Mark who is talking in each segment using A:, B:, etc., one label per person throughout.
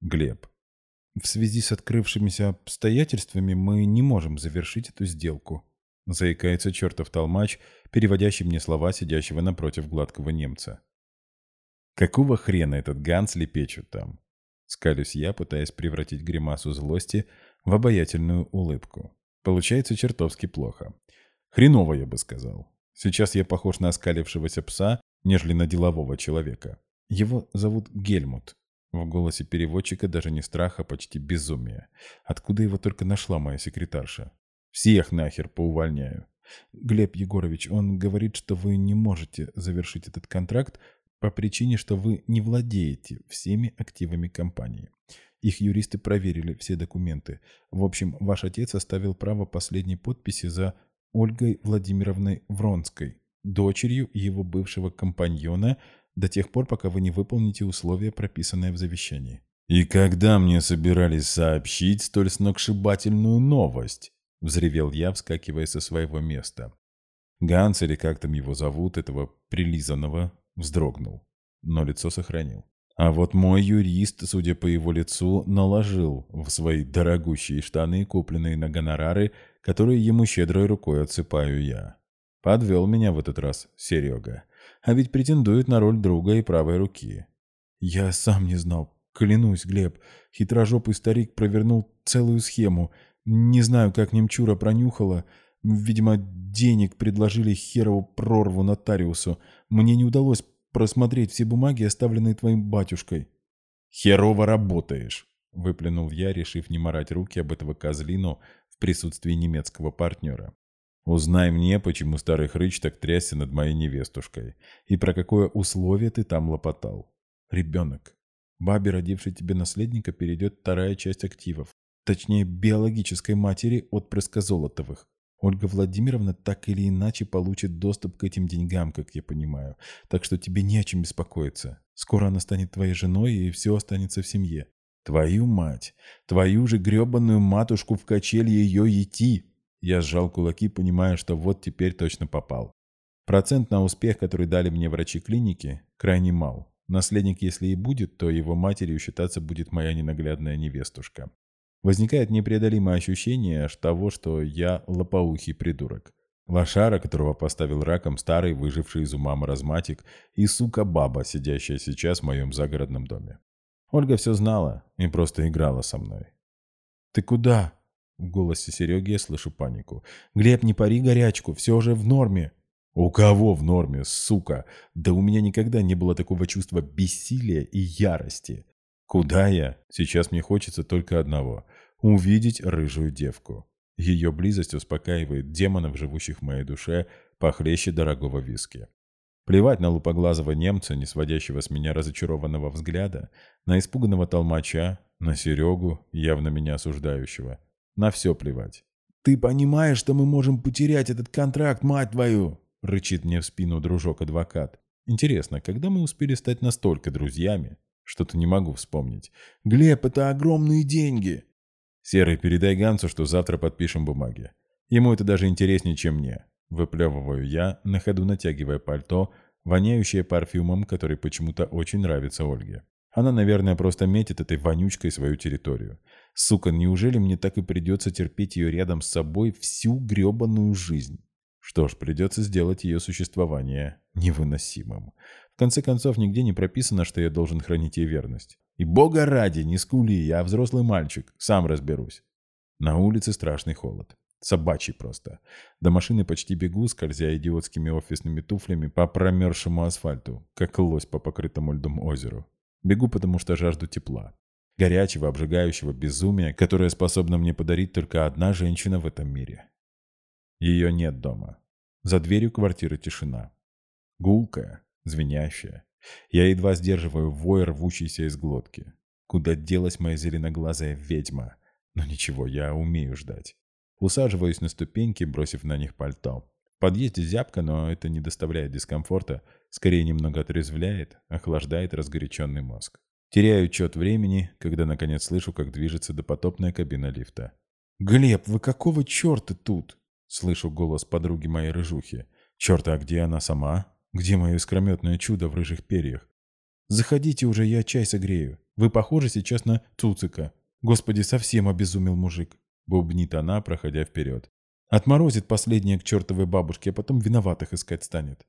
A: Глеб. В связи с открывшимися обстоятельствами мы не можем завершить эту сделку. Заикается чертов толмач, переводящий мне слова сидящего напротив гладкого немца. Какого хрена этот Ганс лепечут там? Скалюсь я, пытаясь превратить гримасу злости в обаятельную улыбку. Получается чертовски плохо. Хреново, я бы сказал. Сейчас я похож на оскалившегося пса, нежели на делового человека. Его зовут Гельмут. В голосе переводчика даже не страх, а почти безумие. Откуда его только нашла моя секретарша? Всех нахер поувольняю. Глеб Егорович, он говорит, что вы не можете завершить этот контракт по причине, что вы не владеете всеми активами компании. Их юристы проверили все документы. В общем, ваш отец оставил право последней подписи за Ольгой Владимировной Вронской, дочерью его бывшего компаньона, до тех пор, пока вы не выполните условия, прописанные в завещании. «И когда мне собирались сообщить столь сногсшибательную новость?» — взревел я, вскакивая со своего места. Ганс, или как там его зовут, этого прилизанного, вздрогнул, но лицо сохранил. А вот мой юрист, судя по его лицу, наложил в свои дорогущие штаны, купленные на гонорары, которые ему щедрой рукой отсыпаю я. Подвел меня в этот раз Серега. А ведь претендует на роль друга и правой руки. Я сам не знал. Клянусь, Глеб, хитрожопый старик провернул целую схему. Не знаю, как немчура пронюхала. Видимо, денег предложили херову прорву нотариусу. Мне не удалось просмотреть все бумаги, оставленные твоим батюшкой. «Херово работаешь!» — выплюнул я, решив не морать руки об этого козлину в присутствии немецкого партнера. «Узнай мне, почему старый хрыч так трясся над моей невестушкой, и про какое условие ты там лопотал. Ребенок. Бабе, родившей тебе наследника, перейдет вторая часть активов, точнее биологической матери отпрыска Золотовых. Ольга Владимировна так или иначе получит доступ к этим деньгам, как я понимаю. Так что тебе не о чем беспокоиться. Скоро она станет твоей женой, и все останется в семье. Твою мать! Твою же гребаную матушку в качель ее идти! Я сжал кулаки, понимая, что вот теперь точно попал. Процент на успех, который дали мне врачи клиники, крайне мал. Наследник, если и будет, то его матерью считаться будет моя ненаглядная невестушка. Возникает непреодолимое ощущение того, что я лопоухий придурок. Лошара, которого поставил раком старый, выживший из ума маразматик, и сука-баба, сидящая сейчас в моем загородном доме. Ольга все знала и просто играла со мной. «Ты куда?» В голосе Сереги я слышу панику. «Глеб, не пари горячку, все уже в норме». «У кого в норме, сука? Да у меня никогда не было такого чувства бессилия и ярости. Куда я? Сейчас мне хочется только одного – увидеть рыжую девку. Ее близость успокаивает демонов, живущих в моей душе, похлеще дорогого виски. Плевать на лупоглазого немца, не сводящего с меня разочарованного взгляда, на испуганного толмача, на Серегу, явно меня осуждающего. На все плевать. «Ты понимаешь, что мы можем потерять этот контракт, мать твою?» — рычит мне в спину дружок-адвокат. «Интересно, когда мы успели стать настолько друзьями, что-то не могу вспомнить. «Глеб, это огромные деньги!» «Серый, передай Гансу, что завтра подпишем бумаги. Ему это даже интереснее, чем мне». Выплевываю я, на ходу натягивая пальто, воняющее парфюмом, который почему-то очень нравится Ольге. Она, наверное, просто метит этой вонючкой свою территорию. Сука, неужели мне так и придется терпеть ее рядом с собой всю гребаную жизнь? Что ж, придется сделать ее существование невыносимым конце концов, нигде не прописано, что я должен хранить ей верность. И бога ради, не скули, я взрослый мальчик, сам разберусь. На улице страшный холод. Собачий просто. До машины почти бегу, скользя идиотскими офисными туфлями по промерзшему асфальту, как лось по покрытому льдом озеру. Бегу, потому что жажду тепла. Горячего, обжигающего безумия, которое способна мне подарить только одна женщина в этом мире. Ее нет дома. За дверью квартиры тишина. Гулкая, звенящая. Я едва сдерживаю вой, рвущийся из глотки. Куда делась моя зеленоглазая ведьма? Но ничего, я умею ждать. Усаживаюсь на ступеньки, бросив на них пальто. Подъезде зябко, но это не доставляет дискомфорта, скорее немного отрезвляет, охлаждает разгоряченный мозг. Теряю чет времени, когда наконец слышу, как движется допотопная кабина лифта. «Глеб, вы какого черта тут?» Слышу голос подруги моей рыжухи. «Черта, а где она сама?» Где мое искрометное чудо в рыжих перьях? Заходите уже, я чай согрею. Вы похожи сейчас на Цуцика. Господи, совсем обезумел мужик. Бубнит она, проходя вперед. Отморозит последнее к чертовой бабушке, а потом виноватых искать станет.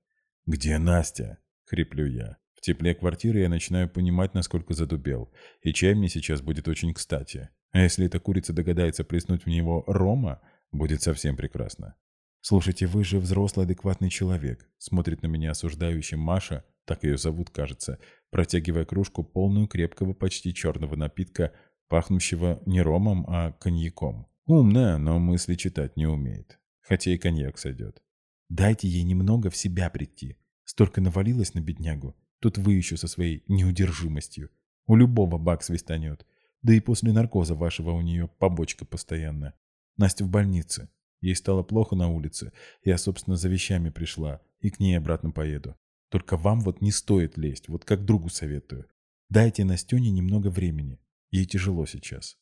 A: «Где Настя?» — хриплю я. В тепле квартиры я начинаю понимать, насколько задубел. И чай мне сейчас будет очень кстати. А если эта курица догадается плеснуть в него рома, будет совсем прекрасно. «Слушайте, вы же взрослый адекватный человек», — смотрит на меня осуждающий Маша, так ее зовут, кажется, протягивая кружку, полную крепкого, почти черного напитка, пахнущего не ромом, а коньяком. Умная, но мысли читать не умеет. Хотя и коньяк сойдет. Дайте ей немного в себя прийти. Столько навалилось на беднягу. Тут вы еще со своей неудержимостью. У любого бак свистанет. Да и после наркоза вашего у нее побочка постоянная. Настя в больнице. Ей стало плохо на улице. Я, собственно, за вещами пришла. И к ней обратно поеду. Только вам вот не стоит лезть. Вот как другу советую. Дайте Настене немного времени. Ей тяжело сейчас.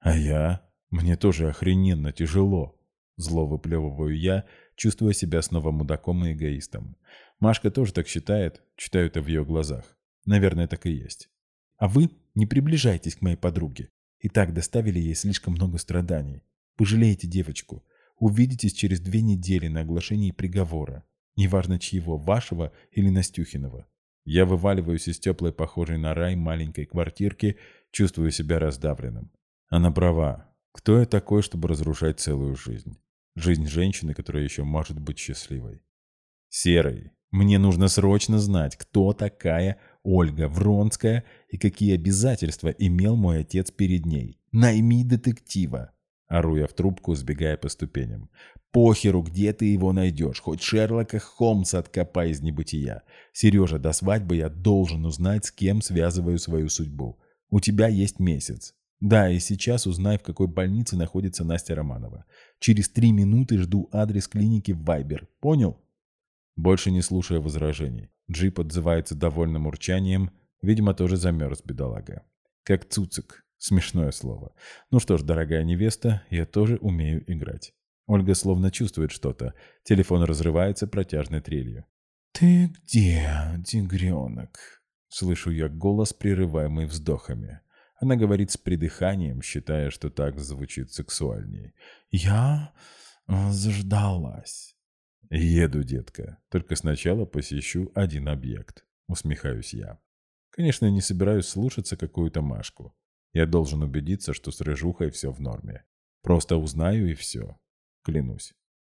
A: А я? Мне тоже охрененно тяжело. Зло выплевываю я, чувствуя себя снова мудаком и эгоистом. Машка тоже так считает, читаю это в ее глазах. Наверное, так и есть. А вы не приближайтесь к моей подруге. И так доставили ей слишком много страданий. Пожалеете девочку. Увидитесь через две недели на оглашении приговора. Неважно чьего, вашего или Настюхиного. Я вываливаюсь из теплой, похожей на рай, маленькой квартирки, чувствую себя раздавленным. Она права. Кто я такой, чтобы разрушать целую жизнь? Жизнь женщины, которая еще может быть счастливой. Серый, мне нужно срочно знать, кто такая Ольга Вронская и какие обязательства имел мой отец перед ней. Найми детектива. Ору я в трубку, сбегая по ступеням. Похеру, где ты его найдешь. Хоть Шерлока Холмса откопай из небытия. Сережа, до свадьбы я должен узнать, с кем связываю свою судьбу. У тебя есть месяц. Да, и сейчас узнай, в какой больнице находится Настя Романова. Через три минуты жду адрес клиники в Вайбер. Понял? Больше не слушая возражений. Джип отзывается довольным урчанием. Видимо, тоже замерз, бедолага. Как цуцик. Смешное слово. Ну что ж, дорогая невеста, я тоже умею играть. Ольга словно чувствует что-то. Телефон разрывается протяжной трелью. «Ты где, тигренок?» Слышу я голос, прерываемый вздохами. Она говорит с придыханием, считая, что так звучит сексуальнее. «Я э, заждалась». «Еду, детка. Только сначала посещу один объект», — усмехаюсь я. Конечно, не собираюсь слушаться какую-то Машку. Я должен убедиться, что с рыжухой все в норме. Просто узнаю и все. Клянусь.